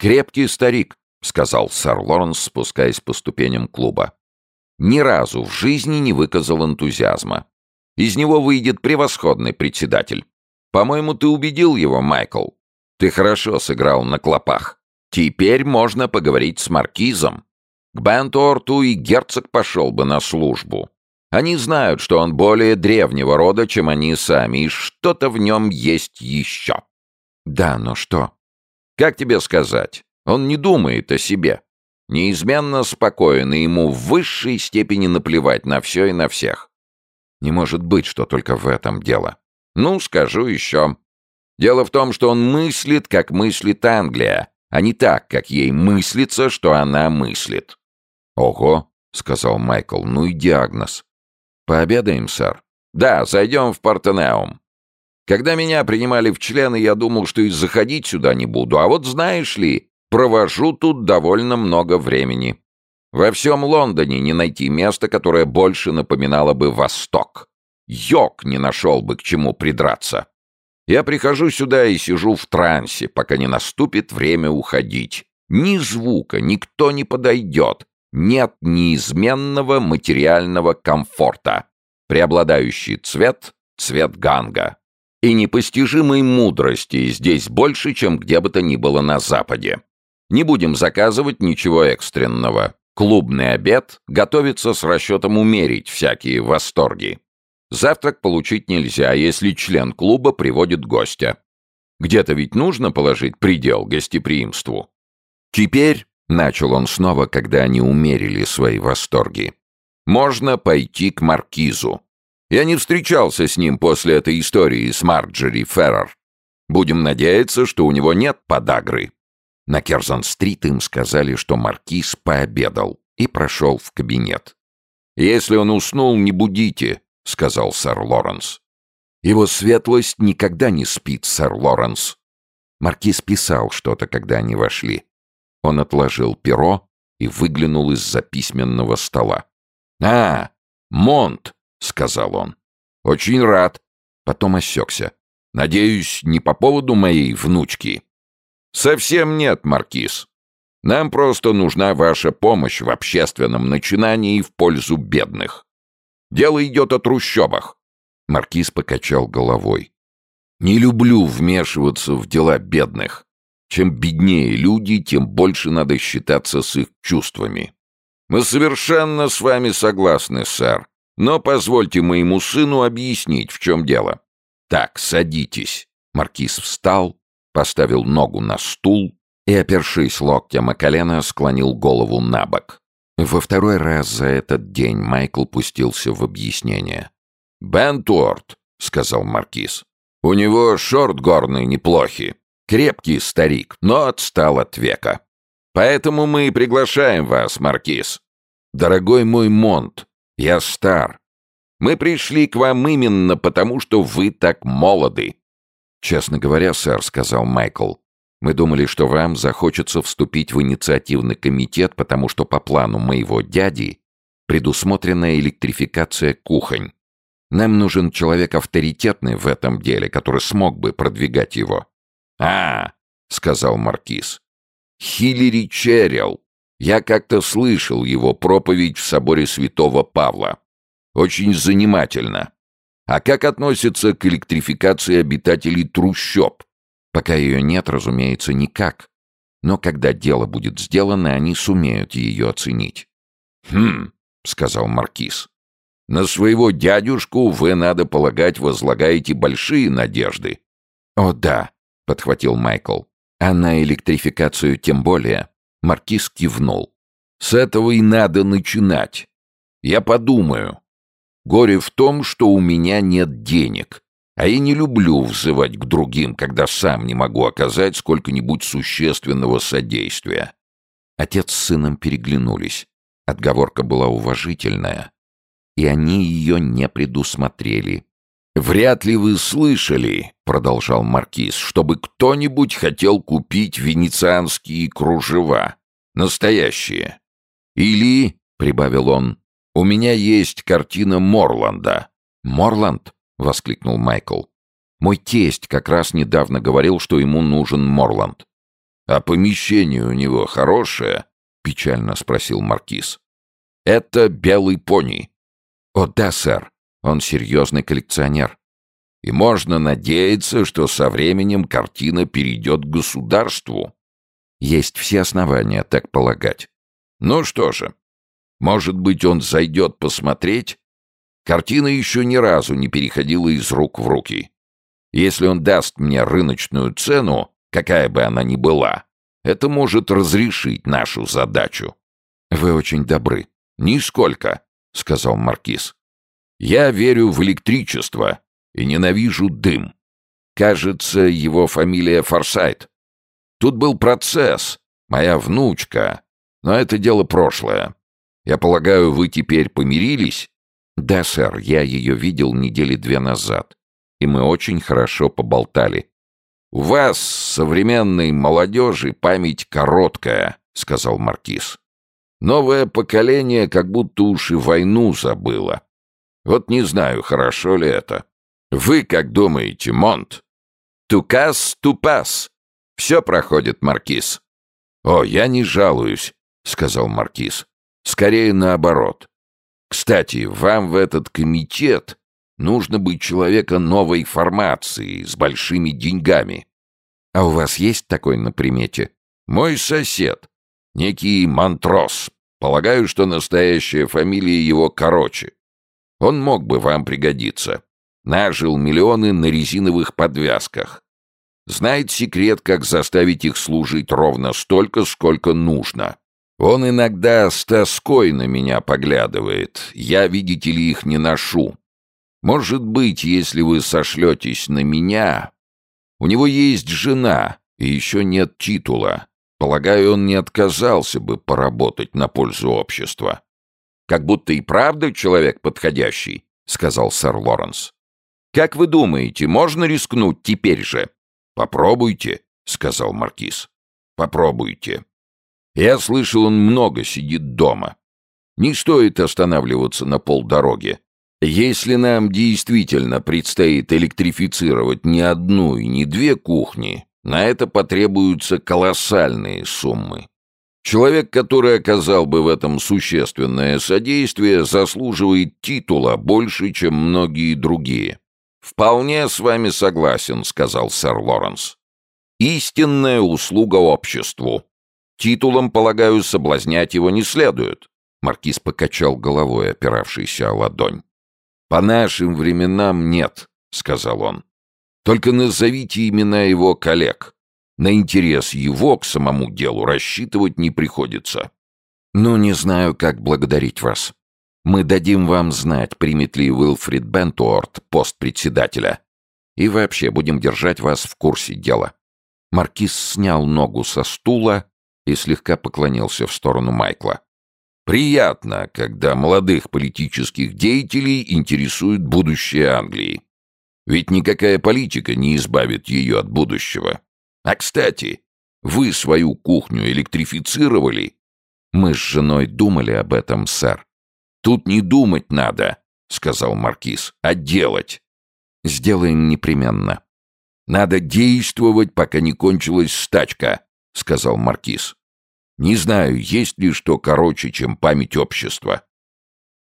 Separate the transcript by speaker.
Speaker 1: «Крепкий старик», — сказал сэр Лоренс, спускаясь по ступеням клуба. «Ни разу в жизни не выказал энтузиазма. Из него выйдет превосходный председатель. По-моему, ты убедил его, Майкл. Ты хорошо сыграл на клопах. Теперь можно поговорить с маркизом. К Бенторту и герцог пошел бы на службу. Они знают, что он более древнего рода, чем они сами, и что-то в нем есть еще. Да, но что? Как тебе сказать? Он не думает о себе. Неизменно спокоен, и ему в высшей степени наплевать на все и на всех. Не может быть, что только в этом дело. Ну, скажу еще. Дело в том, что он мыслит, как мыслит Англия, а не так, как ей мыслится, что она мыслит. «Ого», — сказал Майкл, — «ну и диагноз». «Пообедаем, сэр?» «Да, зайдем в Партенеум. Когда меня принимали в члены, я думал, что и заходить сюда не буду, а вот знаешь ли, провожу тут довольно много времени. Во всем Лондоне не найти места, которое больше напоминало бы Восток. Йог не нашел бы к чему придраться. Я прихожу сюда и сижу в трансе, пока не наступит время уходить. Ни звука, никто не подойдет. Нет неизменного материального комфорта. Преобладающий цвет — цвет ганга. И непостижимой мудрости здесь больше, чем где бы то ни было на Западе. Не будем заказывать ничего экстренного. Клубный обед готовится с расчетом умерить всякие восторги. Завтрак получить нельзя, если член клуба приводит гостя. Где-то ведь нужно положить предел гостеприимству. Теперь, — начал он снова, когда они умерили свои восторги, — можно пойти к маркизу. Я не встречался с ним после этой истории с Марджери Феррер. Будем надеяться, что у него нет подагры. На Керзон-стрит им сказали, что маркиз пообедал и прошел в кабинет. Если он уснул, не будите, — сказал сэр Лоренс. «Его светлость никогда не спит, сэр Лоренс». Маркиз писал что-то, когда они вошли. Он отложил перо и выглянул из-за письменного стола. «А, Монт!» — сказал он. «Очень рад». Потом осекся. «Надеюсь, не по поводу моей внучки?» «Совсем нет, Маркиз. Нам просто нужна ваша помощь в общественном начинании в пользу бедных. Дело идет о трущобах». Маркиз покачал головой. «Не люблю вмешиваться в дела бедных. Чем беднее люди, тем больше надо считаться с их чувствами. Мы совершенно с вами согласны, сэр. Но позвольте моему сыну объяснить, в чем дело. Так, садитесь». Маркиз встал, поставил ногу на стул и, опершись локтем о колено, склонил голову на бок. Во второй раз за этот день Майкл пустился в объяснение. «Бен Туорт», — сказал Маркиз. «У него шорт горный неплохи. Крепкий старик, но отстал от века. Поэтому мы и приглашаем вас, Маркиз. Дорогой мой Монт, я стар. Мы пришли к вам именно потому, что вы так молоды». «Честно говоря, сэр», — сказал Майкл, мы думали, что вам захочется вступить в инициативный комитет, потому что по плану моего дяди предусмотрена электрификация кухонь. Нам нужен человек авторитетный в этом деле, который смог бы продвигать его». «А, — сказал Маркиз, — Хиллери Черрилл. Я как-то слышал его проповедь в соборе святого Павла. Очень занимательно. А как относится к электрификации обитателей трущоб?» Пока ее нет, разумеется, никак. Но когда дело будет сделано, они сумеют ее оценить. «Хм», — сказал Маркиз. «На своего дядюшку вы, надо полагать, возлагаете большие надежды». «О да», — подхватил Майкл. «А на электрификацию тем более». Маркиз кивнул. «С этого и надо начинать. Я подумаю. Горе в том, что у меня нет денег. А я не люблю взывать к другим, когда сам не могу оказать сколько-нибудь существенного содействия. Отец с сыном переглянулись. Отговорка была уважительная. И они ее не предусмотрели. «Вряд ли вы слышали, — продолжал Маркиз, — чтобы кто-нибудь хотел купить венецианские кружева. Настоящие. Или, — прибавил он, — у меня есть картина Морланда». «Морланд?» — воскликнул Майкл. «Мой тесть как раз недавно говорил, что ему нужен Морланд». «А помещение у него хорошее?» — печально спросил Маркиз. «Это белый пони».
Speaker 2: «О да, сэр. Он серьезный коллекционер».
Speaker 1: «И можно надеяться, что со временем картина перейдет к государству».
Speaker 2: «Есть все основания так полагать».
Speaker 1: «Ну что же, может быть, он зайдет посмотреть?» Картина еще ни разу не переходила из рук в руки. Если он даст мне рыночную цену, какая бы она ни была, это может разрешить нашу задачу.
Speaker 2: Вы очень добры.
Speaker 1: Нисколько, сказал маркиз. Я верю в электричество и ненавижу дым. Кажется, его фамилия Форсайт. Тут был процесс, моя внучка, но это дело прошлое. Я полагаю, вы теперь помирились?
Speaker 2: Да, сэр, я ее видел недели две назад, и мы очень хорошо поболтали.
Speaker 1: «У вас, современной молодежи, память короткая», — сказал Маркиз. «Новое поколение как будто уж и войну забыло. Вот не знаю, хорошо ли это. Вы как думаете, Монт?» «Тукас, тупас. Все проходит, Маркиз». «О, я не жалуюсь», — сказал Маркиз. «Скорее наоборот. Кстати, вам в этот комитет Нужно быть человека новой формации, с большими деньгами.
Speaker 2: А у вас есть такой на примете?
Speaker 1: Мой сосед. Некий Монтрос. Полагаю, что настоящая фамилия его короче. Он мог бы вам пригодиться. Нажил миллионы на резиновых подвязках. Знает секрет, как заставить их служить ровно столько, сколько нужно. Он иногда с тоской на меня поглядывает. Я, видите ли, их не ношу. Может быть, если вы сошлетесь на меня... У него есть жена, и еще нет титула. Полагаю, он не отказался бы поработать на пользу общества. Как будто и правда человек подходящий, сказал сэр Лоренс. Как вы думаете, можно рискнуть теперь же? Попробуйте, сказал маркиз. Попробуйте. Я слышал, он много сидит дома. Не стоит останавливаться на полдороге. Если нам действительно предстоит электрифицировать не одну и не две кухни, на это потребуются колоссальные суммы. Человек, который оказал бы в этом существенное содействие, заслуживает титула больше, чем многие другие. «Вполне с вами согласен», — сказал сэр Лоренс. «Истинная услуга обществу. Титулом, полагаю, соблазнять его не следует». Маркиз покачал головой, опиравшийся о ладонь. «По нашим временам нет», — сказал он. «Только назовите имена его коллег. На интерес его к самому делу рассчитывать не приходится».
Speaker 2: «Ну, не знаю, как благодарить вас. Мы дадим вам знать, примет ли Уилфрид Бентуорт пост председателя. И вообще будем держать вас в курсе дела». Маркиз снял ногу со стула и слегка поклонился в сторону Майкла.
Speaker 1: Приятно, когда молодых политических деятелей интересует будущее Англии. Ведь никакая политика не избавит ее от будущего. А, кстати, вы свою кухню электрифицировали?
Speaker 2: Мы с женой думали об этом, сэр.
Speaker 1: Тут не думать надо, сказал маркиз, а делать.
Speaker 2: Сделаем непременно.
Speaker 1: Надо действовать, пока не кончилась стачка, сказал маркиз. Не знаю, есть ли что короче, чем память общества.